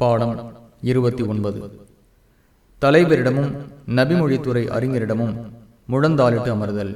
பாடம் இருபத்தி ஒன்பது. தலைவரிடமும் நபிமொழித்துறை அறிஞரிடமும் முழந்தாளிட்டு அமர்தல்.